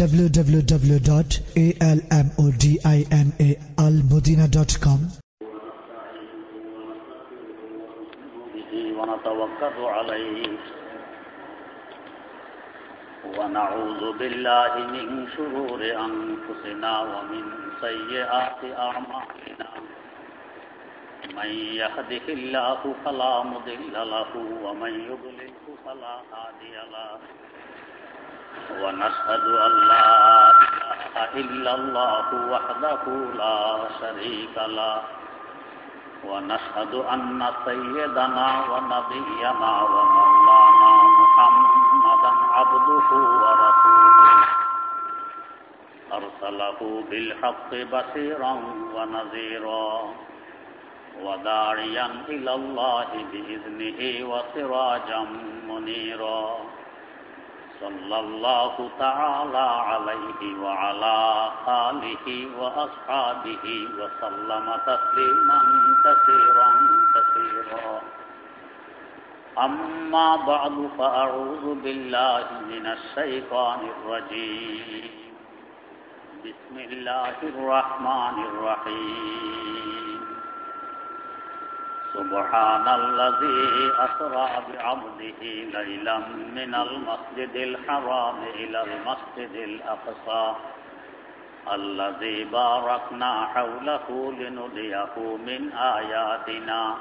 www.almodinaalmadina.com به ونتوكل عليه ونعوذ بالله من شرور أنفسنا ومن سيئات أعمالنا من يهده الله فلا مضل له ومن يضلله فلا هادي له ونشهد أن لا إله إلا الله وحده لا شريك له. ونشهد أن سيدنا ونبينا ومولانا محمدا عبده ورسوله. أرسله بالحق بشيرا ونذيرا وداعيا إلى الله بإذنه وسراجا منيرا. صلى الله تعالى عليه وعلى آله وأصحابه وسلم تسليما كثيرا كثيرا. أما بعد، فأعوذ بالله من الشيطان الرجيم. بسم الله الرحمن الرحيم. سبحان الذي أسرى بعبده ليلا من المسجد الحرام إلى المسجد الأقصى الذي باركنا حوله لنريه من آياتنا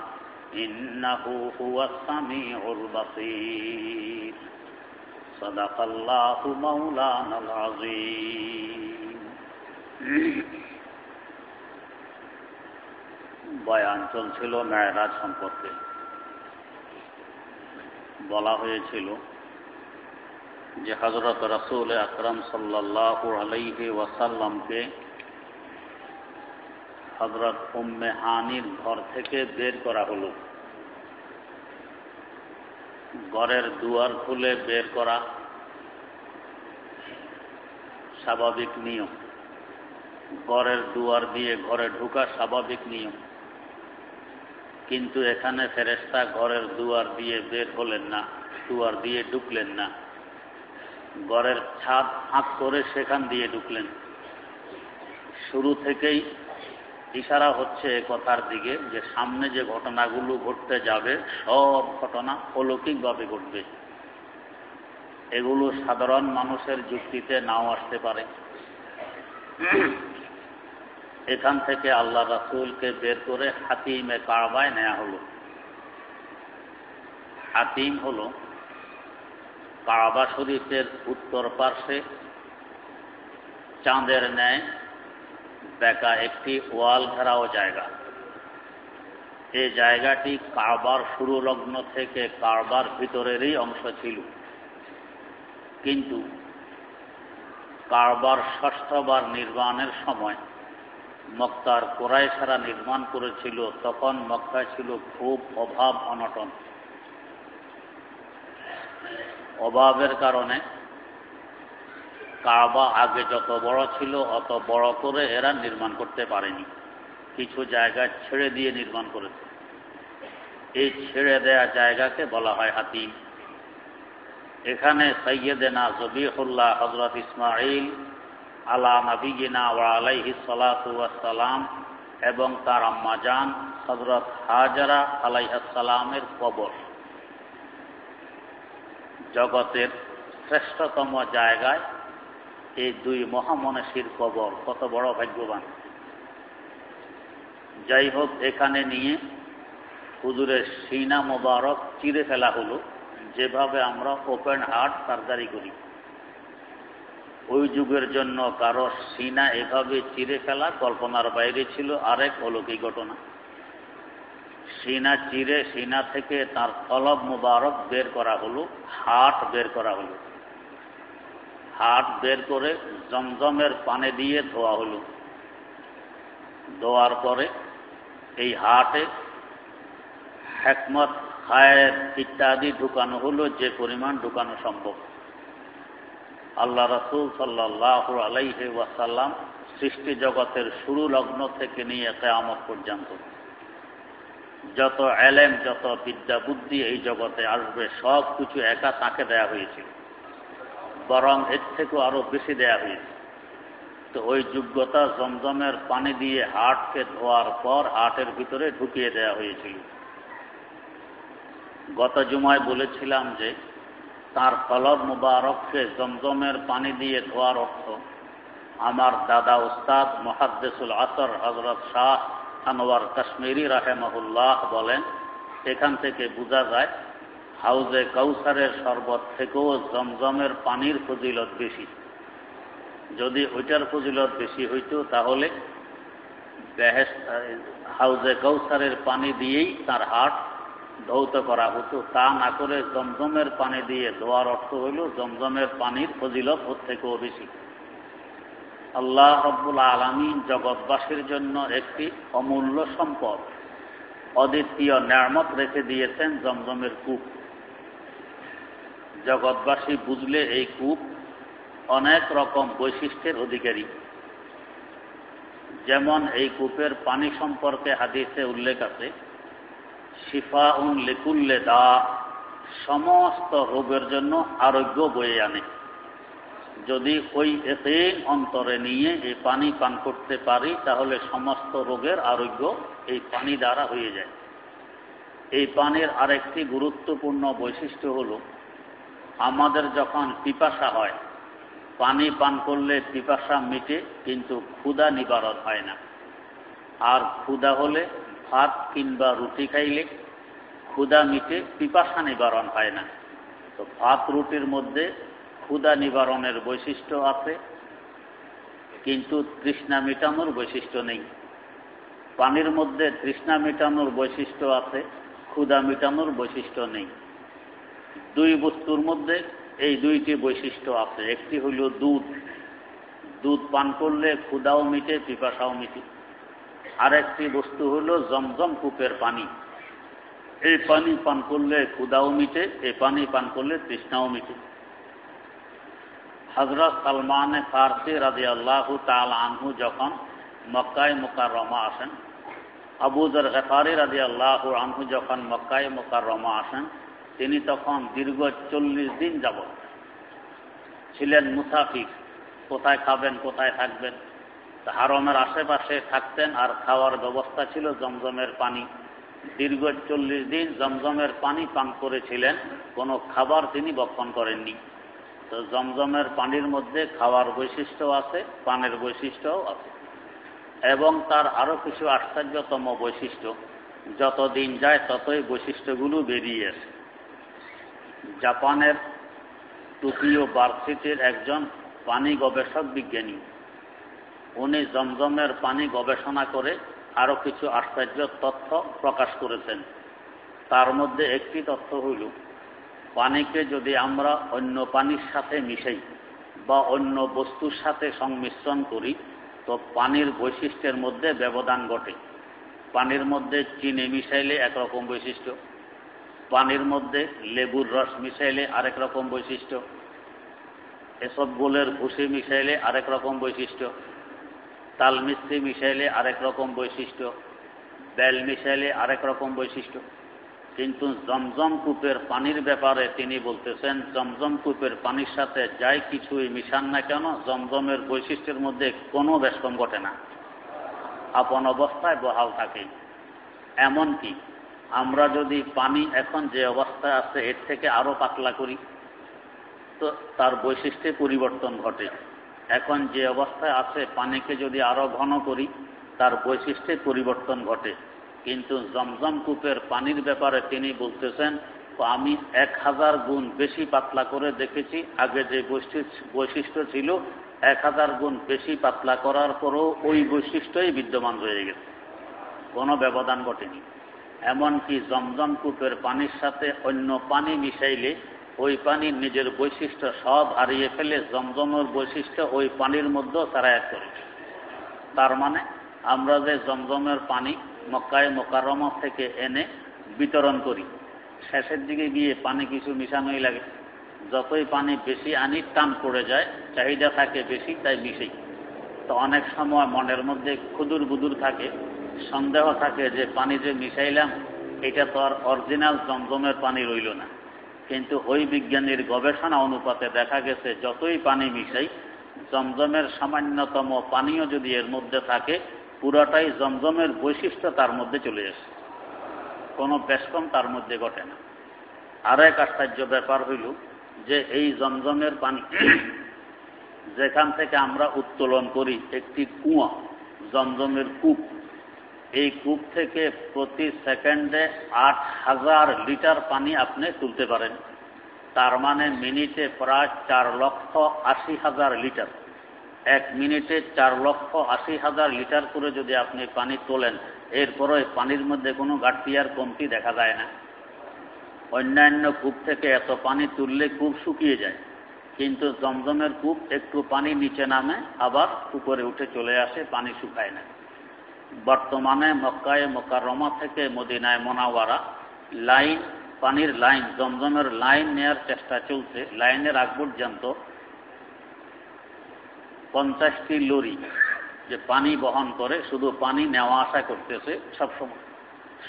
إنه هو السميع البصير. صدق الله مولانا العظيم. বয়ান চলছিল মেয়রাজ সম্পর্কে। বলা হয়েছিল যে হজরত রসুল আকরম সাল্লাহ আলাইহি ওয়াসাল্লামকে হজরত উম্মে হানির ঘর থেকে বের করা হলো। ঘরের দুয়ার খুলে বের করা স্বাভাবিক নিয়ম। ঘরের দুয়ার দিয়ে ঘরে ঢুকা স্বাভাবিক নিয়ম। কিন্তু এখানে ফেরেস্তা ঘরের দুয়ার দিয়ে বের হলেন না, দুয়ার দিয়ে ঢুকলেন না। ঘরের ছাদ ফাঁক করে সেখান দিয়ে ঢুকলেন। শুরু থেকেই ইশারা হচ্ছে কথার দিকে যে সামনে যে ঘটনাগুলো ঘটতে যাবে, সব ঘটনা অলৌকিকভাবে ঘটবে। এগুলো সাধারণ মানুষের যুক্তিতে নাও আসতে পারে। এখান থেকে আল্লাহ রাসুলকে বের করে হাতিমে কারবায় নেওয়া হলো। হাতিম হল কারবা শরীফের উত্তর পার্শ্বে, চাঁদের ন্যায় বেকা একটি ওয়াল ঘেরাও জায়গা। এই জায়গাটি কারবার শুরু লগ্ন থেকে কারবার ভিতরেরই অংশ ছিল। কিন্তু কারবার ষষ্ঠবার নির্মাণের সময় মক্কার কোরাইশারা নির্মাণ করেছিল, তখন মক্কায় ছিল খুব অভাব, অনটন। অভাবের কারণে কাবা আগে যত বড় ছিল, অত বড় করে এরা নির্মাণ করতে পারেনি। কিছু জায়গা ছেড়ে দিয়ে নির্মাণ করেছে। এই ছেড়ে দেয়া জায়গাকে বলা হয় হাতিম। এখানে সৈয়দেনা জবিহুল্লাহ হজরত ইসমাইল আলা ওয়া আলাইহি সালাম এবং তার আম্মাজান হজরত হাজারা আলাইহাসালামের কবর। জগতের শ্রেষ্ঠতম জায়গায় এই দুই মহামনীষীর কবর, কত বড় ভাগ্যবান। যাই হোক এখানে নিয়ে হুজুরের সিনা মোবারক চিরে ফেলা হলো। যেভাবে আমরা ওপেন হার্ট সার্জারি করি। ওই যুগের জন্য কারও সিনা এভাবে চিরে ফেলা কল্পনার বাইরে ছিল আরেক অলৌকিক ঘটনা। সিনা চিরে সিনা থেকে তার তলব মুবারক বের করা হলো, হাট বের করা হলো। হাট বের করে জমজমের পানে দিয়ে ধোয়া হলো। ধোয়ার পরে এই হাটে হেকমত, খায়ের ইত্যাদি ঢুকানো হলো, যে পরিমাণ ঢুকানো সম্ভব। আল্লাহ রসুল সাল্লাহ আলাইহে ওয়াসাল্লাম সৃষ্টি জগতের শুরু লগ্ন থেকে নিয়ে কেয়ামত পর্যন্ত। যত এলেম যত বিদ্যা বুদ্ধি এই জগতে আসবে, সব কিছু একা তাকে দেয়া হয়েছিল। বরং এর থেকেও আরও বেশি দেয়া হয়েছে। তো ওই যোগ্যতা জমজমের পানি দিয়ে হাটকে ধোয়ার পর হাটের ভিতরে ঢুকিয়ে দেয়া হয়েছিল। গত জুমায় বলেছিলাম যে তার কলব মুবারককে জমজমের পানি দিয়ে ধোয়ার অর্থ, আমার দাদা উস্তাদ মহাদ্দেসুল আসর হজরত শাহ আনোয়ার কাশ্মীরি রাহেমহুল্লাহ বলেন সেখান থেকে বোঝা যায়, হাউজে কৌসারের শরবত থেকেও জমজমের পানির ফজিলত বেশি। যদি ওইটার ফজিলত বেশি হইত তাহলে হাউজে কৌসারের পানি দিয়েই তার হাট ধৌত করা হতো তা না করে জমজমের পানি দিয়ে ধোয়ার অর্থ হইল জমজমের পানির ফজিলত ওর থেকেও বেশি। আল্লাহ রব্বুল আলমী জগৎবাসীর জন্য একটি অমূল্য সম্পদ, অদ্বিতীয় ন্যামত রেখে দিয়েছেন জমজমের কূপ। জগৎবাসী বুঝলে এই কূপ অনেক রকম বৈশিষ্ট্যের অধিকারী। যেমন এই কূপের পানি সম্পর্কে হাদিসে উল্লেখ আছে শিফা উন লিকুল্লে দা, সমস্ত রোগের জন্য আরোগ্য বয়ে আনে। যদি ওই এতে অন্তরে নিয়ে এই পানি পান করতে পারি, তাহলে সমস্ত রোগের আরোগ্য এই পানি দ্বারা হয়ে যায়। এই পানির আরেকটি গুরুত্বপূর্ণ বৈশিষ্ট্য হল, আমাদের যখন পিপাসা হয়, পানি পান করলে পিপাসা মিটে, কিন্তু ক্ষুধা নিবারণ হয় না। আর ক্ষুধা হলে ভাত কিংবা রুটি খাইলে ক্ষুদা মিটে পিপাসা নিবারণ হয় না। তো ভাত রুটির মধ্যে ক্ষুদা নিবারণের বৈশিষ্ট্য আছে, কিন্তু তৃষ্ণা মেটানোর বৈশিষ্ট্য নেই। পানির মধ্যে তৃষ্ণা মেটানোর বৈশিষ্ট্য আছে ক্ষুদা মেটানোর বৈশিষ্ট্য নেই। দুই বস্তুর মধ্যে এই দুইটি বৈশিষ্ট্য আছে। একটি হইল দুধ। দুধ পান করলে ক্ষুদাও মিটে, পিপাসাও মিটে। আরেকটি বস্তু হইল জমজম কূপের পানি। এই পানি পান করলে ক্ষুদাও মিটে, এই পানি পান করলে তৃষ্ণাও মিটে। হজরত সালমান ফারসি রাজি আল্লাহ তাল আনহু যখন মক্কায় রমা আসেন আবুজর গেফারি রাজি আল্লাহ আনহু যখন মক্কায় রমা আসেন, তিনি তখন দীর্ঘ চল্লিশ দিন যাব ছিলেন মুসাফিক কোথায় খাবেন, কোথায় থাকবেন? হারমের আশেপাশে থাকতেন আর খাওয়ার ব্যবস্থা ছিল জমজমের পানি। দীর্ঘ চল্লিশ দিন জমজমের পানি পান করেছিলেন, কোনো খাবার তিনি বক্ষণ করেননি। তো জমজমের পানির মধ্যে খাওয়ার বৈশিষ্ট্য আছে, পানের বৈশিষ্ট্যও আছে। এবং তার আরও কিছু আশ্চর্যতম বৈশিষ্ট্য যত দিন যায় ততই বৈশিষ্ট্যগুলো বেরিয়ে আসে। জাপানের টোকিও ভার্সিটির একজন পানি গবেষক বিজ্ঞানী উনি জমজমের পানি গবেষণা করে আরও কিছু আশ্চর্য তথ্য প্রকাশ করেছেন। তার মধ্যে একটি তথ্য হইল, পানিকে যদি আমরা অন্য পানির সাথে মিশাই বা অন্য বস্তুর সাথে সংমিশ্রণ করি, তো পানির বৈশিষ্ট্যের মধ্যে ব্যবধান ঘটে। পানির মধ্যে চিনি মিশাইলে একরকম বৈশিষ্ট্য, পানির মধ্যে লেবুর রস মিশাইলে আরেক রকম বৈশিষ্ট্য, এসব গোলের ভুসি মিশাইলে আরেক রকম বৈশিষ্ট্য। তাল মিস্ত্রি মিশাইলে আরেক রকম বৈশিষ্ট্য, বেল মিশাইলে আরেক রকম বৈশিষ্ট্য। কিন্তু জমজম কূপের পানির ব্যাপারে তিনি বলতেছেন, জমজম কূপের পানির সাথে যাই কিছুই মিশান না কেন, জমজমের বৈশিষ্ট্যের মধ্যে কোনো ব্যস্তম ঘটে না। আপন অবস্থায় বহাল থাকে এমনকি আমরা যদি পানি এখন যে অবস্থায় আছে, এর থেকে আরও পাতলা করি, তো তার বৈশিষ্ট্যে পরিবর্তন ঘটে। এখন যে অবস্থায় আছে, পানিকে যদি আরও ঘন করি, তার বৈশিষ্ট্যে পরিবর্তন ঘটে। কিন্তু জমজম কূপের পানির ব্যাপারে তিনি বলতেছেন, আমি এক হাজার গুণ বেশি পাতলা করে দেখেছি। আগে যে বৈশিষ্ট্য ছিল, এক হাজার গুণ বেশি পাতলা করার পরও ওই বৈশিষ্ট্যই বিদ্যমান রয়ে গেছে। কোনো ব্যবধান ঘটেনি। এমনকি জমজম কূপের পানির সাথে অন্য পানি মিশাইলে ওই পানির নিজের বৈশিষ্ট্য সব হারিয়ে ফেলে জমজমের বৈশিষ্ট্য ওই পানির মধ্যেও তারা এক করে। তার মানে আমরা যে জমজমের পানি মক্কায় মোকারমা থেকে এনে বিতরণ করি, শেষের দিকে গিয়ে পানি কিছু মিশানোই লাগে। যতই পানি বেশি আনি টান পড়ে যায়, চাহিদা থাকে বেশি, তাই মিশেই। তো অনেক সময় মনের মধ্যে ক্ষুদুর বুদুর থাকে, সন্দেহ থাকে যে পানি যে মিশাইলাম, এটা তো আর অরিজিনাল জমজমের পানি রইল না। কিন্তু ওই বিজ্ঞানীর গবেষণা অনুপাতে দেখা গেছে, যতই পানি মিশাই, জমজমের সামান্যতম পানীয় যদি এর মধ্যে থাকে, পুরাটাই জমজমের বৈশিষ্ট্য তার মধ্যে চলে আসে। কোনো বেশকম তার মধ্যে ঘটে না। আরও এক আশ্চর্য ব্যাপার হইল যে এই জমজমের পানি যেখান থেকে আমরা উত্তোলন করি, একটি কুয়া, জমজমের কূপ এই কূপ থেকে প্রতি সেকেন্ডে আট হাজার লিটার পানি আপনি তুলতে পারেন। তার মানে মিনিটে প্রায় চার লক্ষ আশি হাজার লিটার। এক মিনিটে চার লক্ষ আশি হাজার লিটার করে যদি আপনি পানি তোলেন এরপরে পানির মধ্যে কোনো ঘাটতি আর কমতি দেখা যায় না। অন্যান্য কূপ থেকে এত পানি তুললে কূপ শুকিয়ে যায়, কিন্তু জমজমের কূপ একটু পানি নিচে নামে, আবার উপরে উঠে চলে আসে, পানি শুকায় না। বর্তমানে মক্কায় মোকাররমা থেকে মদিনায় মোনাওয়ারা লাইন, পানির লাইন, জমজমের লাইন নেয়ার চেষ্টা চলছে। লাইনের আগ পর্যন্ত পঞ্চাশটি লরি যে পানি বহন করে, শুধু পানি নেওয়া আসা করতেছে সবসময়।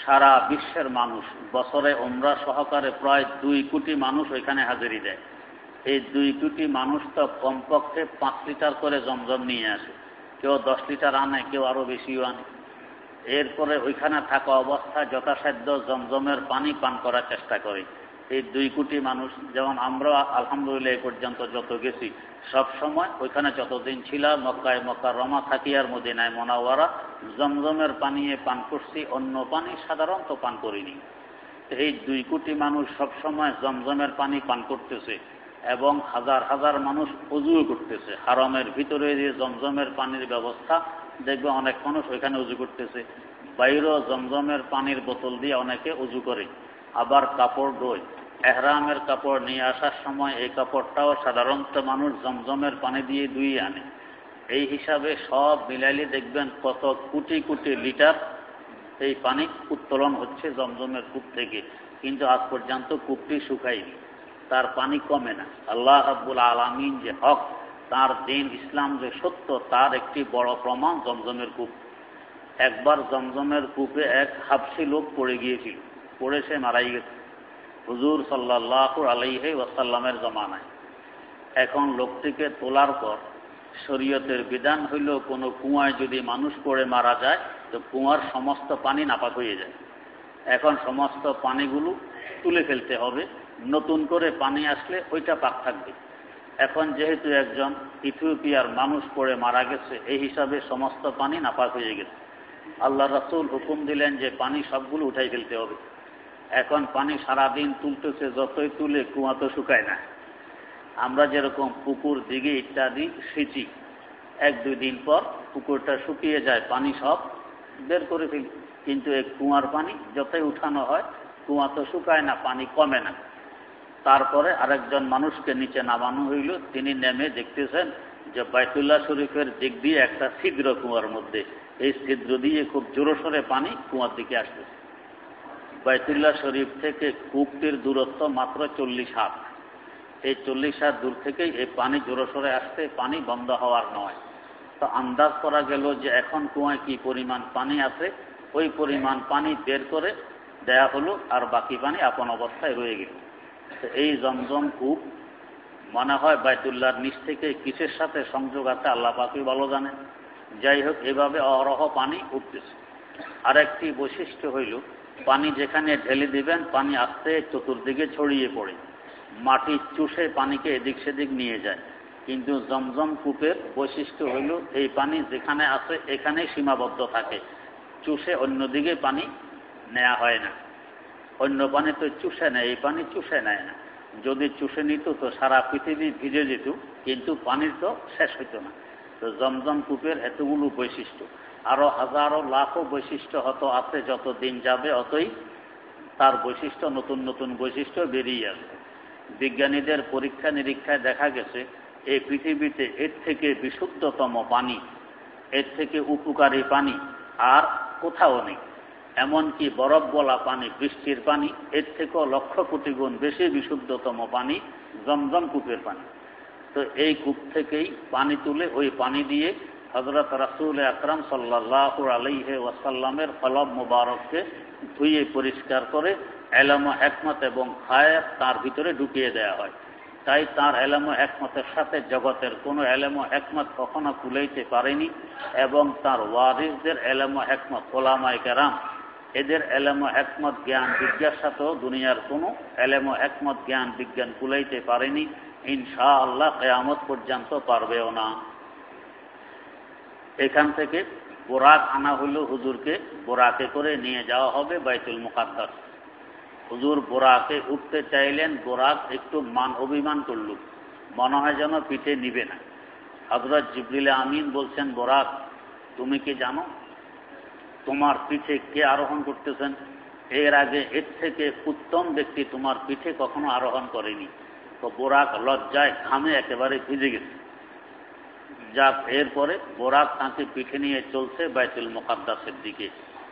সারা বিশ্বের মানুষ বছরে ওমরা সহকারে প্রায় দুই কোটি মানুষ ওইখানে হাজিরি দেয়। এই দুই কোটি মানুষ তো কমপক্ষে পাঁচ লিটার করে জমজম নিয়ে আসে। কেউ দশ লিটার আনে, কেউ আরও বেশিও আনে। এরপরে ওইখানে থাকা অবস্থা যথাসাধ্য জমজমের পানি পান করার চেষ্টা করে। এই দুই কোটি মানুষ, যেমন আমরা আলহামদুলিল্লাহ পর্যন্ত যত গেছি, সব সময় ওইখানে যতদিন ছিলাম মক্কায় মক্কা রমা থাকিয়ার মদিনায় মোনাওয়ারা, জমজমের পানিয়ে পান করছি, অন্য পানি সাধারণত পান করিনি। এই দুই কোটি মানুষ সব সময় জমজমের পানি পান করতেছে। এবং হাজার হাজার মানুষ উজু করতেছে। হারমের ভিতরে যে জমজমের পানির ব্যবস্থা, দেখবে অনেক মানুষ ওইখানে উজু করতেছে। বাইরেও জমজমের পানির বোতল দিয়ে অনেকে উজু করে। আবার কাপড় ডোয় এহরামের কাপড় নিয়ে আসার সময় এই কাপড়টাও সাধারণত মানুষ জমজমের পানি দিয়ে ধুয়ে আনে। এই হিসাবে সব মিলাইলে দেখবেন কত কোটি কোটি লিটার এই পানি উত্তোলন হচ্ছে জমজমের কূপ থেকে। কিন্তু আজ পর্যন্ত কূপটি শুকায়নি। তার পানি কমে না। আল্লাহ আব্বুল আলমিন যে হক, তার দিন ইসলাম যে সত্য, তার একটি বড় প্রমাণ জমজমের কূপ। একবার জমজমের কূপে এক হাফসি লোক পড়ে গিয়েছিল। পড়ে সে মারাই গেছে। হুজুর সাল্লাহ আলাইহে ওয়াসাল্লামের জমানায়। এখন লোকটিকে তোলার পর শরীয়তের বিধান হইল, কোনো কুয়ায় যদি মানুষ পড়ে মারা যায়, তো কুয়ার সমস্ত পানি নাপাক হয়ে যায়। এখন সমস্ত পানিগুলো তুলে ফেলতে হবে। নতুন করে পানি আসলে ওইটা পাক থাকবে। এখন যেহেতু একজন ইথিওপিয়ার মানুষ পড়ে মারা গেছে, এই হিসাবে সমস্ত পানি নাপাক হয়ে গেছে। আল্লাহ রাসুল হুকুম দিলেন যে পানি সবগুলো উঠাই ফেলতে হবে। এখন পানি সারাদিন তুলতেছে, যতই তুলে কুয়া তো শুকায় না। আমরা যেরকম পুকুর, দিঘি ইত্যাদি সিঁচি, এক দুই দিন পর পুকুরটা শুকিয়ে যায়, পানি সব বের করে ফেলি। কিন্তু এই কুয়ার পানি যতই উঠানো হয়, কুয়া তো শুকায় না, পানি কমে না। তারপরে আরেকজন মানুষকে নিচে নামানো হইল। তিনি নেমে দেখতেছেন যে বাইতুল্লাহ শরীফের দিক দিয়ে একটা ছিদ্র কুয়ার মধ্যে। এই ছিদ্র দিয়ে খুব জোরসোরে পানি কুয়ার দিকে আসতেছে। বাইতুল্লাহ শরীফ থেকে কূপটির দূরত্ব মাত্র চল্লিশ হাত। এই চল্লিশ হাত দূর থেকেই এই পানি জোরসোরে আসতে পানি বন্ধ হওয়ার নয়। তো আন্দাজ করা গেল যে এখন কুয়ায় কি পরিমাণ পানি আছে। ওই পরিমাণ পানি বের করে দেয়া হলো আর বাকি পানি আপন অবস্থায় রয়ে গেল। এই জমজম কূপ, মনে হয় বাইতুল্লাহর নিচ থেকে কিসের সাথে সংযোগ আছে, আল্লাহ পাকি ভালো জানেন যাই হোক, এভাবে অরহ পানি উঠতেছে। আর একটি বৈশিষ্ট্য হইল, পানি যেখানে ঢেলে দিবেন, পানি আস্তে চতুর্দিকে ছড়িয়ে পড়ে। মাটি চুষে পানিকে এদিক সেদিক নিয়ে যায়। কিন্তু জমজম কূপের বৈশিষ্ট্য হইল, এই পানি যেখানে আছে, এখানেই সীমাবদ্ধ থাকে। চুষে অন্যদিকে পানি নেওয়া হয় না। অন্য পানি তো চুষে নেয়, এই পানি চুষে নেয় না। যদি চুষে নিত তো সারা পৃথিবী ভিজে যেত, কিন্তু পানির তো শেষ হইত না। তো জমজম কূপের এতগুলো বৈশিষ্ট্য, আরও হাজারো লাখো বৈশিষ্ট্য হত আছে যত দিন যাবে, অতই তার বৈশিষ্ট্য, নতুন নতুন বৈশিষ্ট্য বেরিয়ে আসবে। বিজ্ঞানীদের পরীক্ষা নিরীক্ষায় দেখা গেছে, এই পৃথিবীতে এর থেকে বিশুদ্ধতম পানি, এর থেকে উপকারী পানি আর কোথাও নেই। এমনকি বরফ বলা পানি, বৃষ্টির পানি, এর থেকেও লক্ষ কোটি গুণ বেশি বিশুদ্ধতম পানি, জমজম কূপের পানি। তো এই কূপ থেকেই পানি তুলে ওই পানি দিয়ে হজরত রাসুল আকরাম সাল্লাহ আলহে ওয়াসাল্লামের ফলব মুবারককে ধুয়ে পরিষ্কার করে এলাম একমত এবং খায় তার ভিতরে ঢুকিয়ে দেয়া হয়। তাই তার এলাম একমতের সাথে জগতের কোনো এলাম একমত কখনো কুলাইতে পারেনি এবং তার ওয়ারিসদের এলাম একমত ওলামায় কেরাম এদের এলেম একমত জ্ঞান বিজ্ঞার সাথেও দুনিয়ার কোনো এলেম একমত জ্ঞান বিজ্ঞান কুলাইতে পারেনি। ইনশা আল্লাহ কেয়ামত পর্যন্ত পারবেও না। এখান থেকে বোরাক আনা হলো হুজুরকে, বোরাকে করে নিয়ে যাওয়া হবে বাইতুল মুকাদ্দাস। হুজুর বোরাকে উঠতে চাইলেন, বোরাক একটু মান অভিমান করল। মনে হয় যেন পিঠে নিবে না। হজরত জিবরিল আমিন বলছেন, বোরাক, তুমি কি জানো? তোমার পিঠে কে আরোহণ করতেছেন? এর আগে এর থেকে উত্তম ব্যক্তি তোমার পিঠে কখনো আরোহণ করেনি। তো বোরাক লজ্জায় ঘামে একেবারে ভিজে গেছে। যা এরপরে বোরাক তাঁকে পিঠে নিয়ে চলছে বাইতুল মোকাদ্দাসের দিকে।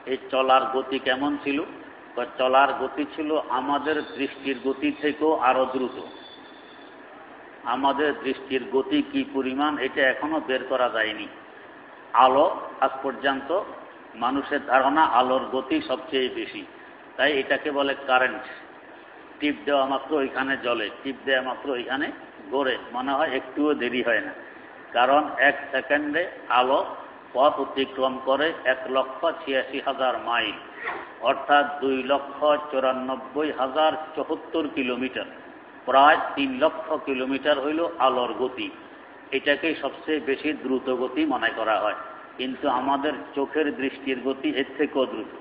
এই চলার গতি কেমন ছিল? চলার গতি ছিল আমাদের দৃষ্টির গতি থেকেও আরও দ্রুত। আমাদের দৃষ্টির গতি কি পরিমাণ, এটা এখনও বের করা যায়নি। আলো আজ পর্যন্ত মানুষের ধারণা আলোর গতি সবচেয়ে বেশি। তাই এটাকে বলে কারেন্ট টিপ দেওয়া মাত্র ওইখানে জলে, টিপ দেওয়া মাত্র ওইখানে গড়ে। মনে হয় একটুও দেরি হয় না। কারণ এক সেকেন্ডে আলো পথ অতিক্রম করে এক লক্ষ ছিয়াশি হাজার মাইল, অর্থাৎ দুই লক্ষ চুরানব্বই হাজার চৌহত্তর কিলোমিটার। প্রায় তিন লক্ষ কিলোমিটার হইল আলোর গতি। এটাকেই সবচেয়ে বেশি দ্রুত গতি মনে করা হয়। কিন্তু আমাদের চোখের দৃষ্টির গতি এর থেকেও দ্রুত।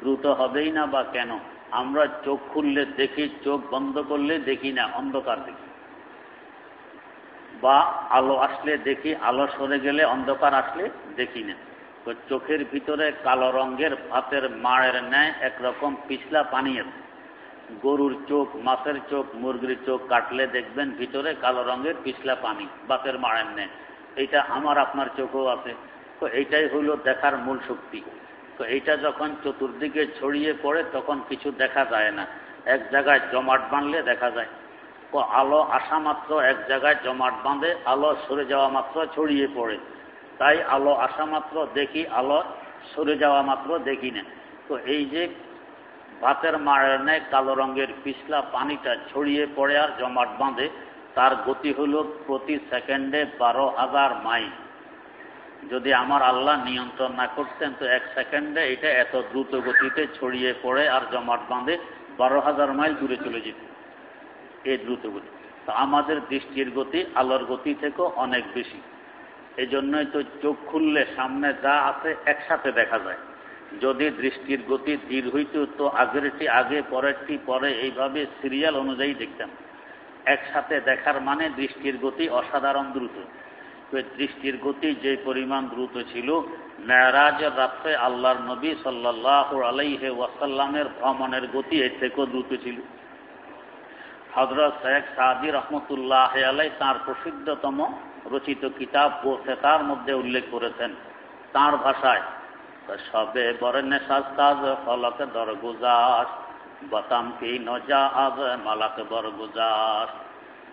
দ্রুত হবেই না বা কেন? আমরা চোখ খুললে দেখি, চোখ বন্ধ করলে দেখি না, অন্ধকার দেখি। বা আলো আসলে দেখি, আলো সরে গেলে অন্ধকার আসলে দেখি না। তো চোখের ভিতরে কালো রঙের ভাতের মাড়ের ন্যায় একরকম পিছলা পানি আছে গরুর চোখ, মাছের চোখ, মুরগির চোখ কাটলে দেখবেন ভিতরে কালো রঙের পিছলা পানি বাতের মাড়ের ন্যায়। এইটা আমার, আপনার চোখেও আছে। তো এইটাই হইল দেখার মূল শক্তি। তো এইটা যখন চতুর্দিকে ছড়িয়ে পড়ে, তখন কিছু দেখা যায় না। এক জায়গায় জমাট বাঁধলে দেখা যায়। তো আলো আসা মাত্র এক জায়গায় জমাট বাঁধে, আলো সরে যাওয়া মাত্র ছড়িয়ে পড়ে। তাই আলো আসা মাত্র দেখি, আলো সরে যাওয়া মাত্র দেখি না। তো এই যে ভাতের মারের নেয় কালো রঙের পিছলা পানিটা ছড়িয়ে পড়ে আর জমাট বাঁধে তার গতি হল প্রতি সেকেন্ডে বারো হাজার মাইল। যদি আমার আল্লাহ নিয়ন্ত্রণ না করতেন, তো এক সেকেন্ডে এটা এত দ্রুত গতিতে ছড়িয়ে পড়ে আর জমাট বাঁধে বারো হাজার মাইল দূরে চলে যেত। এই দ্রুত গতি। তো আমাদের দৃষ্টির গতি আলোর গতি থেকেও অনেক বেশি। এই জন্যই তো চোখ খুললে সামনে যা আছে একসাথে দেখা যায়। যদি দৃষ্টির গতি ধীর হইত, তো আগেরটি আগে, পরেরটি পরে এইভাবে সিরিয়াল অনুযায়ী দেখতাম। একসাথে দেখার মানে দৃষ্টির গতি অসাধারণ দ্রুত। দৃষ্টির গতি যে পরিমাণ দ্রুত ছিল মেয়ারাজের রাত্রে আল্লাহর নবী সাল্লাহ আলাইহে ওয়াসাল্লামের ভ্রমণের গতি এর থেকেও দ্রুত ছিল। হজরত শেখ সাদি রহমতুল্লাহ আলাই তাঁর প্রসিদ্ধতম রচিত কিতাব ও সেতার মধ্যে উল্লেখ করেছেন। তাঁর ভাষায়, সবে বরনে সাজ ফলক দরগুজাস بسم کی نجا اب ملک برگزار۔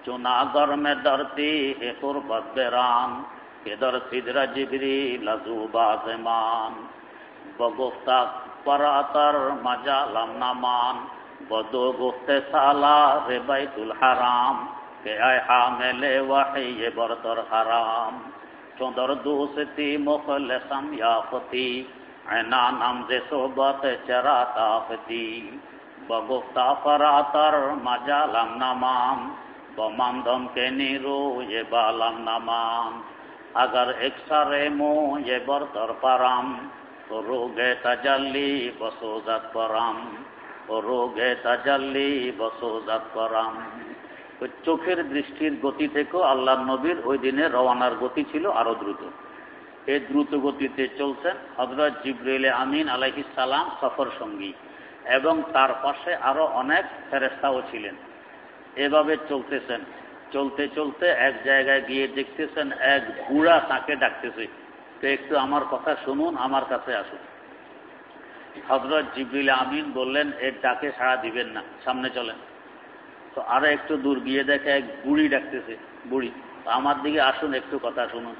چنا گر میں درتی ہے قربت برام کدھر سدر جبری لذو بازمان۔ بگفتا پر اثر مجا لم نمان بدو گفت سالا رے بیت الحرام۔ کہ اے حامل وحی برتر حرام۔ چندر دوستی مخلصم یافتی عنا نمز صحبت چرا تافتی۔ বগুপ্তাপরাতর মাজালাম নামাম, বমাম ধমকে নিরু এ বালাম নামাম। আগার এক্সারে মো এ বরতর পারাম রোগে তাজাল্লি বসোজাত পরাম ও রোগে তাজাল্লি বসোজাত পরাম ওই চোখের দৃষ্টির গতি থেকেও আল্লাহ নবীর ওই দিনে রওয়ানার গতি ছিল আরও দ্রুত। এই দ্রুত গতিতে চলছেন হজরত জিব্রাইল আমিন আলাইহিস সালাম সফর সঙ্গী এবং তার পাশে আরও অনেক ফেরেস্তাও ছিলেন। এভাবে চলতেছেন। চলতে চলতে এক জায়গায় গিয়ে দেখতেছেন এক বুড়া তাকে ডাকতেছে। তো একটু আমার কথা শুনুন, আমার কাছে আসুন। হজরত জিবরিল আমিন বললেন, এর ডাকে সাড়া দিবেন না, সামনে চলেন। তো আরও একটু দূর গিয়ে দেখে এক বুড়ি ডাকতেছে, বুড়ি। আমার দিকে আসুন, একটু কথা শুনুন।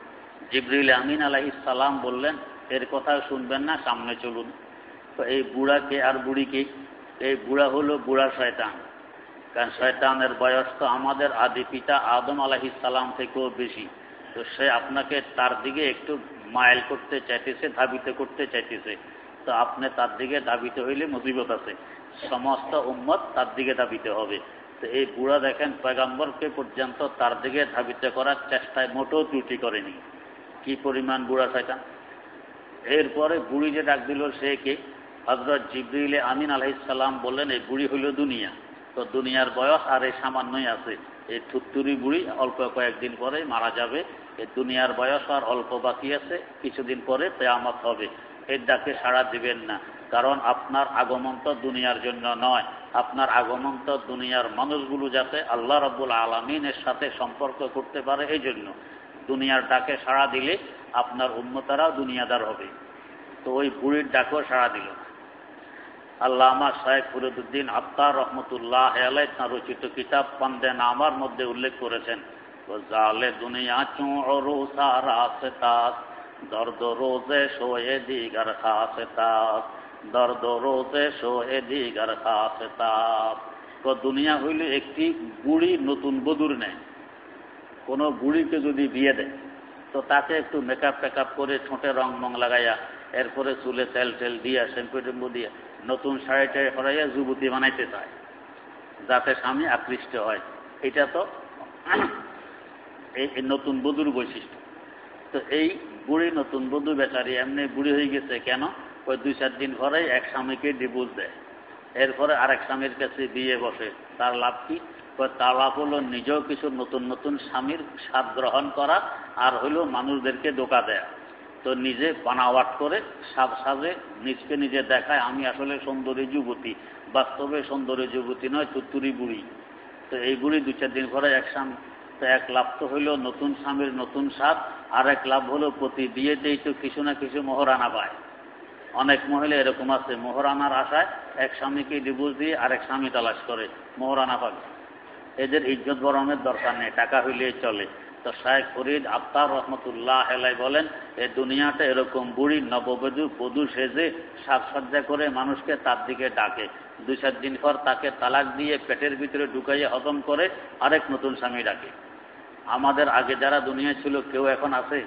জিবরিল আমিন আলাহ ইসালাম বললেন, এর কথা শুনবেন না, সামনে চলুন। তো এই বুড়াকে আর বুড়িকে, এই বুড়া হলো বুড়া শয়তান। কারণ শয়তানের বয়স তো আমাদের আদি পিতা আদম আলাহিসাল্লাম থেকেও বেশি। তো সে আপনাকে তার দিকে একটু মাইল করতে চাইতেছে, ধাবিত করতে চাইতেছে। তো আপনি তার দিকে দাবিতে হইলে মুসিবত আছে। সমস্ত উম্মত তার দিকে দাবিতে হবে। তো এই বুড়া দেখেন, পয়গাম্বরকে পর্যন্ত তার দিকে ধাবিত করার চেষ্টায় মোটেও ত্রুটি করেনি। কি পরিমাণ বুড়া শয়তান? এরপরে বুড়ি যে ডাক দিল, সে কে? হজরত জিবরিলে আমিন আলহিসাল্লাম বললেন, এই বুড়ি হইল দুনিয়া। তো দুনিয়ার বয়স আর এই সামান্যই আছে। এই থুত্তুরি বুড়ি অল্প কয়েকদিন পরে মারা যাবে। এই দুনিয়ার বয়স আর অল্প বাকি আছে। কিছুদিন পরে তেয়ামত হবে। এর ডাকে সাড়া দিবেন না। কারণ আপনার আগমন তো দুনিয়ার জন্য নয়। আপনার আগমন তো দুনিয়ার মানুষগুলো যাতে আল্লাহ রব্বুল আলমিনের সাথে সম্পর্ক করতে পারে এই জন্য দুনিয়ার ডাকে সাড়া দিলে আপনার উন্নতারাও দুনিয়াদার হবে। তো ওই বুড়ির ডাকেও সাড়া দিল। আল্লামা শাহেখ ফরিদুদ্দিন আত্মার রহমতুল্লাহ আলাই তাঁর রচিত কিতাব পান্দে নামার মধ্যে উল্লেখ করেছেন জালে দুনিয়া চু অরু সারা তাস দর্দ রোজে শোয়ে দিগার খাসে তাস দর্দ রোজে শোয়ে দিগার খাসে তাস তো দুনিয়া হইল একটি বুড়ি নতুন বধুর নেয় কোনো বুড়িকে যদি বিয়ে দেয়, তো তাকে একটু মেকআপ টেকআপ করে ঠোঁটে রং মং লাগাইয়া, এরপরে চুলে তেল টেল দিয়া শ্যাম্পু টেম্পু দিয়া নতুন শাড়ি টাড়ি হরাইয়া যুবতী বানাইতে চায়, যাতে স্বামী আকৃষ্ট হয়। এটা তো এই নতুন বধুর বৈশিষ্ট্য। তো এই বুড়ি নতুন বধু বেচারি এমনি বুড়ি হয়ে গেছে কেন? ওই দুই চার দিন পরে এক স্বামীকে ডিভোর্স দেয়। এরপরে আরেক স্বামীর কাছে বিয়ে বসে। তার লাভ কি? তার লাভ হলো নিজেও কিছু নতুন নতুন স্বামীর স্বাদ গ্রহণ করা আর হইল মানুষদেরকে দোকা দেয়া। তো নিজে বানাওয়াট করে সাজ সাজে নিজকে নিজে দেখায়, আমি আসলে সুন্দরী যুবতী। বাস্তবে সুন্দরী যুবতী নয় তুত্তুরি বুড়ি। তো এই বুড়ি দু চার দিন পরে এক স্বামী, তো এক লাভ তো হইল নতুন স্বামীর নতুন স্বাদ, আর এক লাভ হলো প্রতি বিয়েতেই তো কিছু না কিছু মোহরানা পায়। অনেক মহিলা এরকম আছে, মোহরানার আশায় এক স্বামীকে ডিভোর্স দিয়ে আরেক স্বামী তালাশ করে, মোহরানা পাবে। এদের ইজ্জত বরণের দরকার নেই, টাকা হইলেই চলে। তো শাহেখ ফরিদ আফতার রহমতুল্লাহ হেলাই বলেন এই দুনিয়াটা এরকম বুড়ি নববধূ বধূ সেজে সাজসজ্জা করে মানুষকে তার দিকে ডাকে। দুই চার দিন পর তাকে তালাক দিয়ে পেটের ভিতরে ঢুকাইয়ে হজম করে আরেক নতুন স্বামী ডাকে। আমাদের আগে যারা দুনিয়া ছিল কেউ এখন আছে?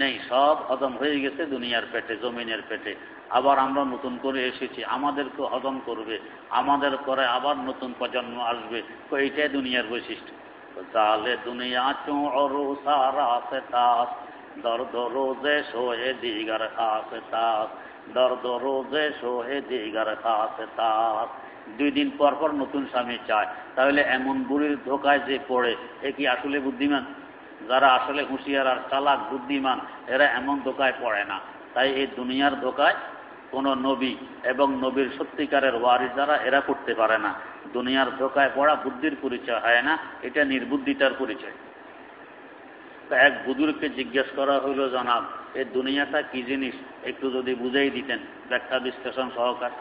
নেই, সব হজম হয়ে গেছে দুনিয়ার পেটে, জমিনের পেটে। আবার আমরা নতুন করে এসেছি আমাদেরকে হজম করবে, আমাদের পরে আবার নতুন প্রজন্ম আসবে। তো এইটাই দুনিয়ার বৈশিষ্ট্য। জালে দুনিয়া চো অরু সারা সে তাস দর্দ রোজে সোহে দিগার খাসে তাস দর্দ রোজে সোহে দিগার খাসে তাস দুই দিন পর পর নতুন স্বামী চায়। তাহলে এমন বুড়ির ধোকায় যে পড়ে, এ কি আসলে বুদ্ধিমান? যারা আসলে হুঁশিয়ার আর চালাক বুদ্ধিমান, এরা এমন ধোকায় পড়ে না। তাই এই দুনিয়ার ধোকায় কোন নবী এবং নবীর সত্যিকারের ওয়ারি যারা এরা করতে পারে না। দুনিয়ার ধোকায় পড়া বুদ্ধির পরিচয় হয় না, এটা নির্বুদ্ধিতার পরিচয়। এক বুদুরকে জিজ্ঞেস করা হইল, জানাব এই দুনিয়াটা কি জিনিস? একটু যদি বুঝাই দিতেন, ব্যাখ্যা বিশ্লেষণ সহকার।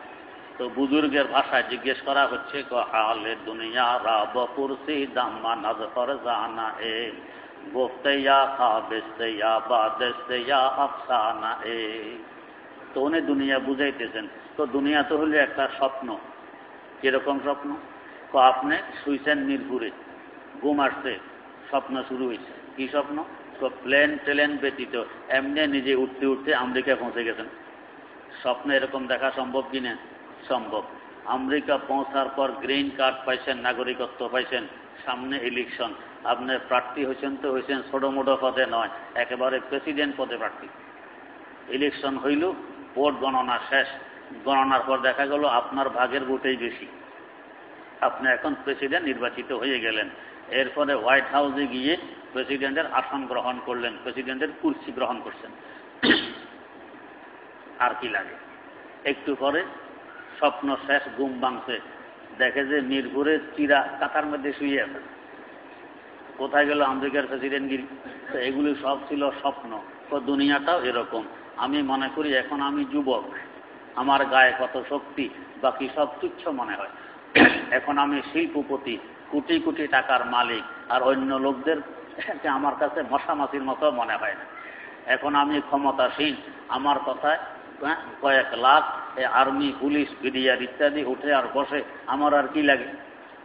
তো বুজুর্গের ভাষায় জিজ্ঞেস করা হচ্ছে হালে দুনিয়া রাব কুরসি দাম্মা নজর জানা এ ইয়া খাবেস্তে ইয়া বাদেস্তে আফসানা এ। তো উনি দুনিয়া বুঝাইতেছেন। তো দুনিয়া তো হলো একটা স্বপ্ন। কীরকম স্বপ্ন? তো আপনি শুইছেন মিরপুরে, ঘুম আসছে, স্বপ্ন শুরু হয়েছে কি স্বপ্ন? তো প্লেন ট্রেন ব্যতীত এমনি নিজে উঠতে উঠতে আমেরিকা পৌঁছে গেছেন। স্বপ্ন এরকম দেখা সম্ভব কিনা সম্ভব। আমেরিকা পৌঁছার পর গ্রিন কার্ড পাইছেন, নাগরিকত্ব পাইছেন, সামনে ইলেকশন আপনি প্রার্থী হয়েছেন তো হয়েছেন ছোটো মোটো পদে নয়, একেবারে প্রেসিডেন্ট পদে প্রার্থী। ইলেকশন হইল ভোট গণনা শেষ, গণনার পর দেখা গেল আপনার ভাগের ভোটেই বেশি। আপনি এখন প্রেসিডেন্ট নির্বাচিত হয়ে গেলেন। এরপরে হোয়াইট হাউসে গিয়ে প্রেসিডেন্টের আসন গ্রহণ করলেন প্রেসিডেন্টের কুর্সি গ্রহণ করছেন। আর কি লাগে? একটু পরে স্বপ্ন শেষ গুম বাংছে দেখে যে মিরপুরের চিরা কাতার মধ্যে শুয়ে আছে। কোথায় গেল আমেরিকার প্রেসিডেন্টগিরি তো এগুলি সব ছিল স্বপ্ন। তো দুনিয়াটাও এরকম। আমি মনে করি এখন আমি যুবক। আমার গায়ে কত শক্তি বাকি সব তুচ্ছ মনে হয়। এখন আমি শিল্পপতি কোটি কোটি টাকার মালিক আর অন্য লোকদের আমার কাছে মশামাছির মতো মনে হয় না। এখন আমি ক্ষমতাসীন আমার কথায় হ্যাঁ, কয়েক লাখ আর্মি পুলিশ বিডিআর ইত্যাদি উঠে আর বসে আমার আর কি লাগে?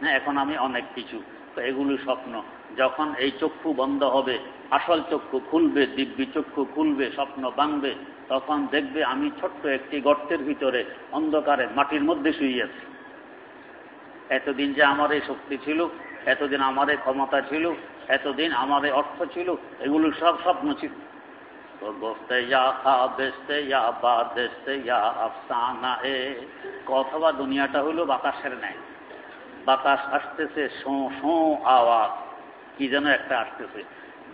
হ্যাঁ এখন আমি অনেক কিছু তো এগুলি স্বপ্ন। যখন এই চক্ষু বন্ধ হবে, আসল চক্ষু খুলবে, দিব্যি চক্ষু খুলবে, স্বপ্ন ভাঙবে, তখন দেখবে আমি ছোট্ট একটি গর্তের ভিতরে অন্ধকারে মাটির মধ্যে শুয়ে আছি। এতদিন যে আমার এই শক্তি ছিল, এতদিন আমার এই ক্ষমতা ছিল, এতদিন আমার এই অর্থ ছিল, এগুলো সব স্বপ্ন ছিল। তো ইয়া বা দেশতে আফসানা এ। অথবা দুনিয়াটা হলো বাতাসের ন্যায়। বাতাস আসতেছে শো শো আওয়াজ। কি যেন একটা আসতেছে।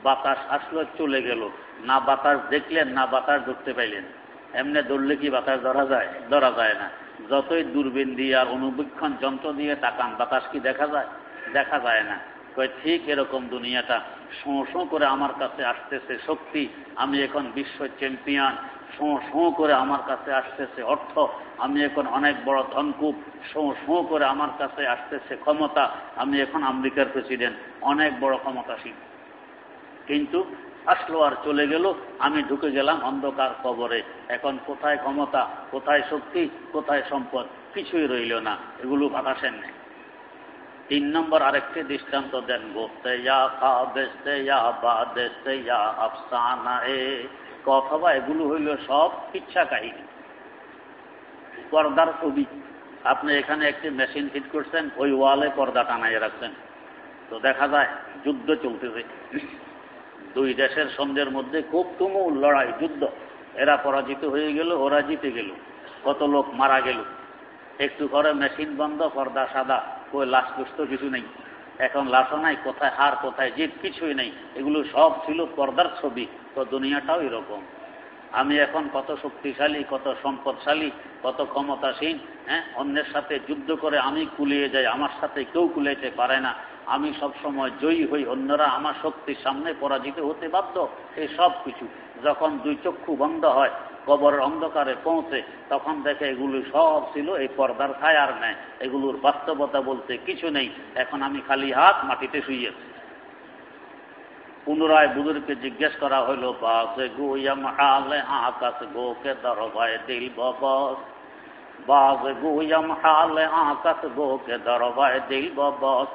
বাতাস আসলো, চলে গেল। না বাতাস দেখলেন, না বাতাস ধরতে পাইলেন। এমনি ধরলে কি বাতাস ধরা যায়? ধরা যায় না। যতই দূরবীন দিয়ে আর অনুবীক্ষণ যন্ত্র দিয়ে তাকান, বাতাস কি দেখা যায়? দেখা যায় না। ঠিক এরকম দুনিয়াটা। শোঁ করে আমার কাছে আসতেছে শক্তি। আমি এখন বিশ্ব চ্যাম্পিয়ন। শোঁ শোঁ করে আমার কাছে আসতেছে অর্থ। আমি এখন অনেক বড় ধনকুপ। শোঁ শোঁ করে আমার কাছে আসতেছে ক্ষমতা। আমি এখন আমেরিকার প্রেসিডেন্ট। অনেক বড় ক্ষমতাশীল কিন্তু আসলো আর চলে গেল। আমি ঢুকে গেলাম অন্ধকার কবরে। এখন কোথায় ক্ষমতা? কোথায় শক্তি? কোথায় সম্পদ? কিছুই রইল না। এগুলো বাতাসের নেই। তিন নম্বর আরেকটি দৃষ্টান্ত দেন। গোস্তে ইয়া খা ইয়া বা দেশতে ইয়া আফসানা এ। অথবা এগুলো হইল সব ইচ্ছা কাহিনী। পর্দার ছবি। আপনি এখানে একটি মেশিন ফিট করছেন, ওই ওয়ালে পর্দা টানাই রাখছেন। তো দেখা যায়, যুদ্ধ চলতেছে। দুই দেশের সন্ধ্যের মধ্যে খুব তুমুল লড়াই, যুদ্ধ। এরা পরাজিত হয়ে গেল, ওরা জিতে গেল। কত লোক মারা গেল। একটু করে মেশিন বন্ধ, পর্দা সাদা ওই লাশ কিছু নেই। এখন লাশও নাই, কোথায় হার কোথায় জিত কিছুই নেই। এগুলো সব ছিল পর্দার ছবি, তো দুনিয়াটাও এরকম। আমি এখন কত শক্তিশালী, কত সম্পদশালী, কত ক্ষমতাসীন হ্যাঁ? অন্যের সাথে যুদ্ধ করে আমি কুলিয়ে যাই, আমার সাথে কেউ কুলাইতে পারে না। আমি সব সময় জয়ী হই, অন্যরা আমার শক্তির সামনে পরাজিত হতে বাধ্য। এই সব কিছু, যখন দুই চক্ষু বন্ধ হয় কবরের অন্ধকারে পৌঁছে তখন দেখে এগুলো সব ছিল এই পর্দার ছায়ার নেয় এগুলোর বাস্তবতা বলতে কিছু নেই। এখন আমি খালি হাত মাটিতে শুয়েছি পুনরায় বুজুর্গকে জিজ্ঞেস করা হইল বাসে গুয়াম হালে আকাশ গোকে দরবায় দিল ববস। বাজ গুয়াম হালে আকাশ গোকে দরবায় দিল ববস।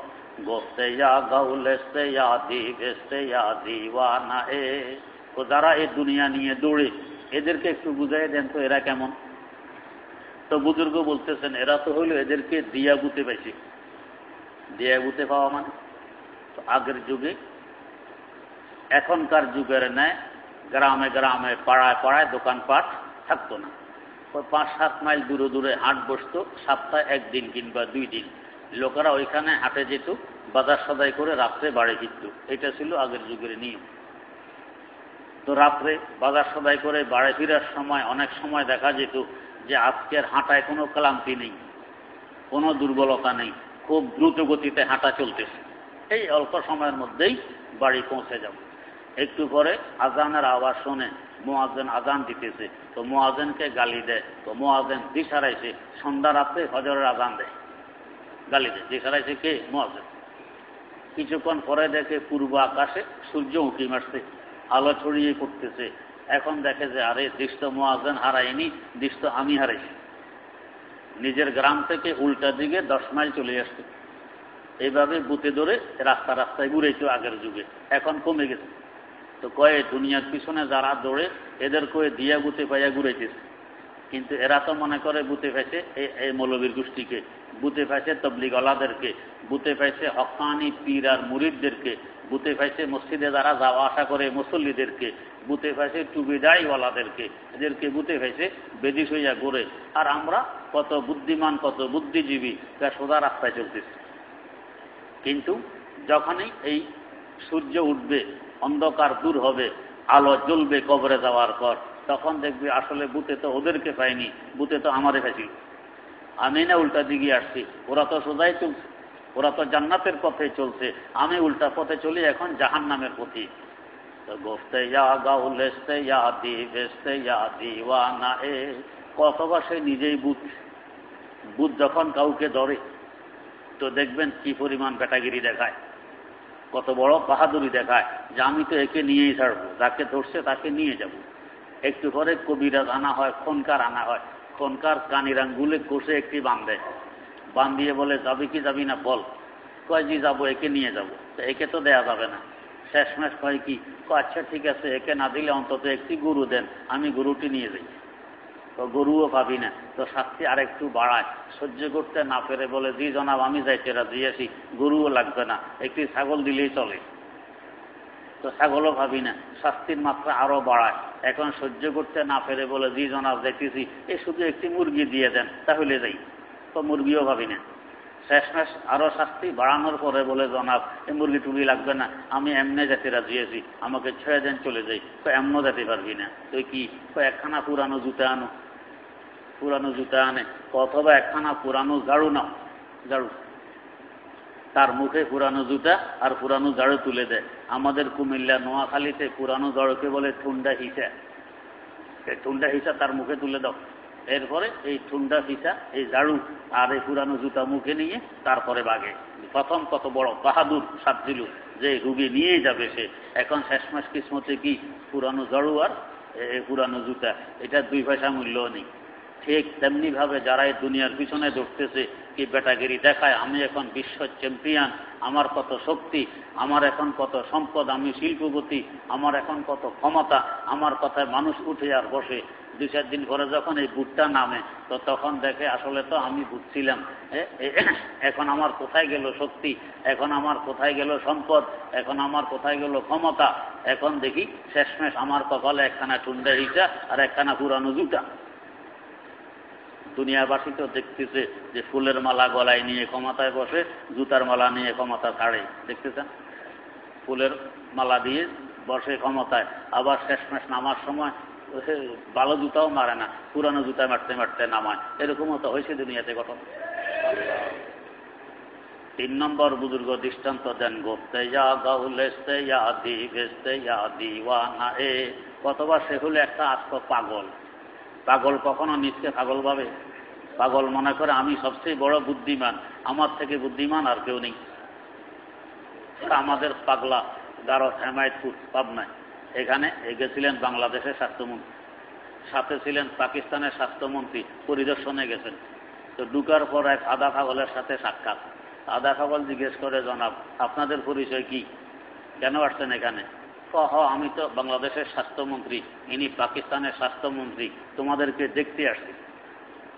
গোস্তে গৌলেস্তে দিবেস্তে ইয়া দিওয়ানা এ তো যারা এই দুনিয়া নিয়ে দৌড়ে এদেরকে একটু বুঝাই দেন তো এরা কেমন? তো বুজুর্গ বলতেছেন, এরা তো হইল এদেরকে দিয়া বুতে পাইছে। দিয়া বুতে পাওয়া মানে? তো আগের যুগে, এখনকার যুগের ন্যায় গ্রামে গ্রামে, পাড়ায় পাড়ায় দোকানপাট থাকতো না। পাঁচ, সাত মাইল দূরে দূরে হাট বসতো, সপ্তাহে একদিন কিংবা দুই দিন। লোকেরা ওইখানে হাটে যেত, বাজার সদাই করে রাত্রে বাড়ি ফিরত। এটা ছিল আগের যুগের নিয়ম। তো রাত্রে বাজার সদাই করে বাড়ি ফিরার সময় অনেক সময় দেখা যেত যে আজকের হাঁটায় কোনো ক্লান্তি নেই, কোনো দুর্বলতা নেই, খুব দ্রুত গতিতে হাঁটা চলতেছে। এই অল্প সময়ের মধ্যেই বাড়ি পৌঁছে যাব। একটু পরে আজানের আওয়াজ শোনে মোয়াজেন আজান দিতেছে। তো মোয়াজেনকে গালি দেয়। তো মোয়াজেন দিশারাইছে, সন্ধ্যা রাত্রে হজরের আজান দেয়। গালি দেয়। দিশারাইছে কে? মোয়াজেন কিছুক্ষণ পরে দেখে পূর্ব আকাশে সূর্য উঁকি মারছে। আলো ছড়িয়ে পড়তেছে। এখন দেখে যে, আরে, দৃষ্ট মোয়াজান হারাইনি দৃষ্ট আমি হারাইছি। নিজের গ্রাম থেকে উল্টা দিকে দশ মাইল চলে আসছে। এইভাবে বুতে ধরে রাস্তা রাস্তায় ঘুরেছে আগের যুগে। এখন কমে গেছে। তো কয়ে, দুনিয়ার পিছনে যারা দৌড়ে, এদের কয়ে দিয়া গুতে পাইয়া ঘুরেছে কিন্তু এরা তো মনে করে বুতে পাইছে এই মৌলবীর গোষ্ঠীকে, বুতে পাইছে তবলিগলাদেরকে বুতে পাইছে হকানি পীর আর মুরিদদেরকে, বুতে পাইছে মসজিদে যারা যাওয়া আসা করে মুসল্লিদেরকে, বুতে পাইছে টুবিদাইওয়ালাদেরকে এদেরকে বুতে পাইছে বেদিস হইয়া ঘুরে আর আমরা কত বুদ্ধিমান, কত বুদ্ধিজীবী, তা সোজা রাস্তায় চলতেছি। কিন্তু যখনই এই সূর্য উঠবে, অন্ধকার দূর হবে, আলো জ্বলবে কবরে যাওয়ার পর তখন দেখবি আসলে বুতে তো ওদেরকে পাইনি, বুতে তো আমারে পাইছি। আমি না উল্টা দিকে আসছি, ওরা তো সোজাই চলছে, ওরা তো জান্নাতের পথে চলছে, আমি উল্টা পথে চলি এখন জাহান নামের পথে গোফতে ইয়া গাউলেস্তে ইয়া দি বেসতে ইয়া দিওয়ানা এ, কতবার সে নিজেই বুধ বুধ যখন কাউকে ধরে, তো দেখবেন কি পরিমাণ বেটাগিরি দেখায়, কত বড় বাহাদুরি দেখায়, যে আমি তো একে নিয়েই ছাড়বো, যাকে ধরছে তাকে নিয়ে যাব। একটু পরে কবিরাজ আনা হয়, খনকার আনা হয়। খনকার কানির আঙ্গুলে কষে একটি বান্ধে বান্ধিয়ে বলে, যাবি কি যাবি না বল। কয়, জি, যাব, একে নিয়ে যাব। তো একে তো দেয়া যাবে না। শেষমেশ কয় কি আচ্ছা ঠিক আছে, একে না দিলে অন্তত একটি গরু দেন, আমি গরুটি নিয়ে যাই। তো গরুও পাবি না। তো শাস্তি আর একটু বাড়ায়, সহ্য করতে না পেরে বলে, জি, জনাব, আমি যাইতে রাজি আছি, গরুও লাগবে না, একটি ছাগল দিলেই চলে। তো ছাগলও ভাবি না, শাস্তির মাত্রা আরও বাড়ায়। এখন সহ্য করতে না পেরে বলে, জি জনাব যাইতেছি এই শুধু একটি মুরগি দিয়ে দেন, তাহলে যাই। তো মুরগিও ভাবি না। শেষমেশ আরও শাস্তি বাড়ানোর পরে বলে, জনাব এই মুরগি টুরগি লাগবে না, আমি এমনে যেতে রাজি আছি, আমাকে ছেড়ে দেন, চলে যাই। তো এমনও যেতে পারবি না। তুই কি? একখানা পুরানো জুতা আনো, পুরানো জুতা আনে, অথবা একখানা পুরানো ঝাড়ু নাও। ঝাড়ু। তার মুখে পুরানো জুতা আর পুরানো ঝাড়ু তুলে দেয়। আমাদের কুমিল্লা, নোয়াখালীতে পুরানো ঝাড়ুকে বলে ঠুন্ডা হিসা। এই ঠুন্ডা হিসা তার মুখে তুলে দাও। এরপরে এই ঠুন্ডা হিসা, এই ঝাড়ু আর এই পুরানো জুতা মুখে নিয়ে তারপরে বাগে। প্রথম কত বড়? বাহাদুর সাত দিল যে রুগী নিয়ে যাবে সে। এখন শেষমাস কিসমতে কি পুরানো ঝাড়ু আর পুরানো জুতা? এটা দুই পয়সা মূল্য নেই। ঠিক তেমনিভাবে যারা এই দুনিয়ার পিছনে দৌড়তেছে, কি বেটাগিরি দেখায়, আমি এখন বিশ্ব চ্যাম্পিয়ন আমার কত শক্তি, আমার এখন কত সম্পদ, আমি শিল্পপতি, আমার এখন কত ক্ষমতা, আমার কথায় মানুষ উঠে আর বসে। দুই চার দিন পরে যখন এই বুটটা নামে, তো তখন দেখে আসলে তো আমি বুঝছিলাম এখন আমার কোথায় গেল শক্তি? এখন আমার কোথায় গেল সম্পদ? এখন আমার কোথায় গেল ক্ষমতা? এখন দেখি শেষমেশ আমার কপালে একখানা টুন্ডা হিসা আর একখানা পুরানো জুটা দুনিয়াবাসী তো দেখতেছে যে ফুলের মালা গলায় নিয়ে ক্ষমতায় বসে, জুতার মালা নিয়ে ক্ষমতা ছাড়ে। দেখতেছেন? ফুলের মালা দিয়ে বসে ক্ষমতায়। আবার শেষমেশ নামার সময় ভালো জুতাও মারে না, পুরানো জুতা মারতে মারতে নামায়। এরকমও তো হয়েছে দুনিয়াতে ঘটনা তিন নম্বর বুজুর্গ, দৃষ্টান্ত দেন গোপতে যা গাউলেস্তে ইয়া দি ভেস্তে ইয়া দিওয়ানা এ। কতবার সে হলো একটা আস্ত পাগল। পাগল কখনো নিজকে পাগল ভাবে? পাগল মনে করে আমি সবচেয়ে বড় বুদ্ধিমান। আমার থেকে বুদ্ধিমান আর কেউ নেই। আমাদের পাগলা গারো হেমায়তপুর পাবনায় এখানে গেছিলেন বাংলাদেশের স্বাস্থ্যমন্ত্রী। সাথে ছিলেন পাকিস্তানের স্বাস্থ্যমন্ত্রী, পরিদর্শনে গেছেন। তো ঢুকার পর এক আদা পাগলের সাথে সাক্ষাৎ। আদা পাগল জিজ্ঞেস করে, জনাব, আপনাদের পরিচয় কি? কেন আসছেন এখানে? হ আমি তো বাংলাদেশের স্বাস্থ্যমন্ত্রী। ইনি পাকিস্তানের স্বাস্থ্যমন্ত্রী। তোমাদেরকে দেখতে আসছি।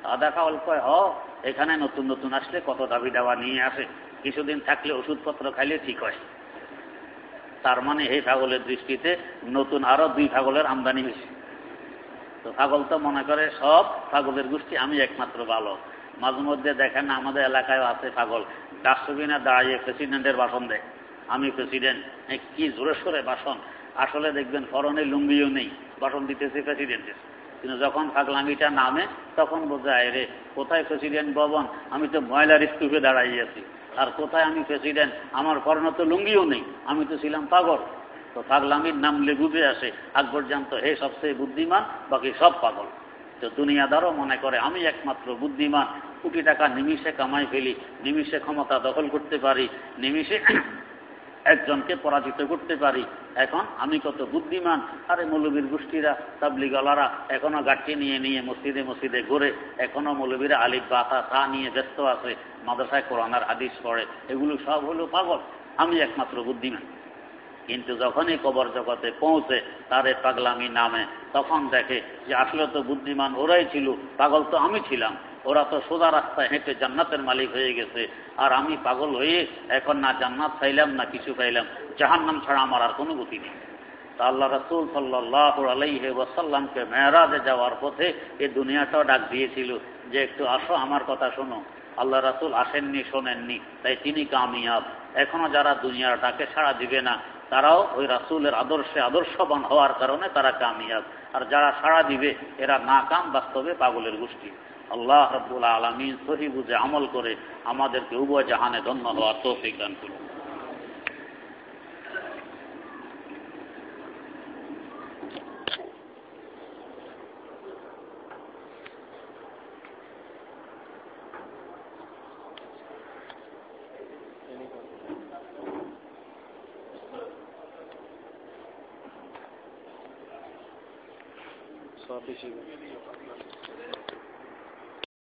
খাওয়াল কয়, হ, এখানে নতুন নতুন আসলে কত দাবি দাওয়া নিয়ে আসে। কিছুদিন থাকলে ওষুধপত্র খাইলে ঠিক হয়। তার মানে এই ছাগলের দৃষ্টিতে নতুন আরও দুই ছাগলের আমদানি হয়েছে। তো ছাগল তো মনে করে সব ছাগলের গোষ্ঠী আমি একমাত্র ভালো। মাঝে মধ্যে দেখেন না, আমাদের এলাকায় আছে ছাগল। ডাস্টবিনে দাঁড়িয়ে প্রেসিডেন্টের বাসন দেয়। আমি প্রেসিডেন্ট কি জোরে সোরে বাসন আসলে দেখবেন ফরনে লুঙ্গিও নেই। বাসন দিতেছে প্রেসিডেন্টের। কিন্তু যখন পাগলামিটা নামে, তখন বোঝায় রে, কোথায় প্রেসিডেন্ট ভবন? আমি তো ময়লার স্তূপে দাঁড়াই আছি। আর কোথায় আমি প্রেসিডেন্ট আমার পরনে তো লুঙ্গিও নেই। আমি তো ছিলাম পাগল। তো পাগলামির নামলে বুঝে আসে আগ পর্যন্ত হে সবচেয়ে বুদ্ধিমান, বাকি সব পাগল। তো দুনিয়াদারও মনে করে, আমি একমাত্র বুদ্ধিমান। কোটি টাকা নিমিষে কামাই ফেলি, নিমিষে ক্ষমতা দখল করতে পারি, নিমিষে একজনকে পরাজিত করতে পারি। এখন আমি কত বুদ্ধিমান। আরে মৌলবীর গোষ্ঠীরা, তাবলিগলারা এখনও গাঠি নিয়ে নিয়ে মসজিদে মসজিদে ঘুরে। এখনও মৌলবীরা আলিফ বাতা তা নিয়ে ব্যস্ত আছে। মাদ্রাসায় কোরআনার হাদিস পড়ে। এগুলো সব হলো পাগল। আমি একমাত্র বুদ্ধিমান। কিন্তু যখনই কবর জগতে পৌঁছে তারে পাগলামি নামে, তখন দেখে যে আসলে তো বুদ্ধিমান ওরাই ছিল, পাগল তো আমি ছিলাম। ওরা তো সোজা রাস্তায় হেঁটে জান্নাতের মালিক হয়ে গেছে। আর আমি পাগল হয়ে এখন না জান্নাত পাইলাম না কিছু পাইলাম জাহান্নাম ছাড়া আমার আর কোনো গতি নেই। তা আল্লাহ রসুল সাল্লাহ আলাইহে ওয়াসাল্লামকে মেয়েরাজে যাওয়ার পথে এ দুনিয়াটাও ডাক দিয়েছিল যে, একটু আসো, আমার কথা শোনো। আল্লাহ রাসুল আসেননি, শোনেননি। তাই তিনি কামিয়াব। এখনও যারা দুনিয়ার ডাকে ছাড়া দিবে না, তারাও ওই রাসুলের আদর্শে আদর্শবান হওয়ার কারণে তারা কামিয়াব। আর যারা সাড়া দিবে, এরা না কাম বাস্তবে পাগলের গোষ্ঠী। আল্লাহ রব্বুল আলমিন সহি বুঝে আমল করে আমাদেরকে উভয় জাহানে ধন্য হওয়ার তৌফিক দান করুন।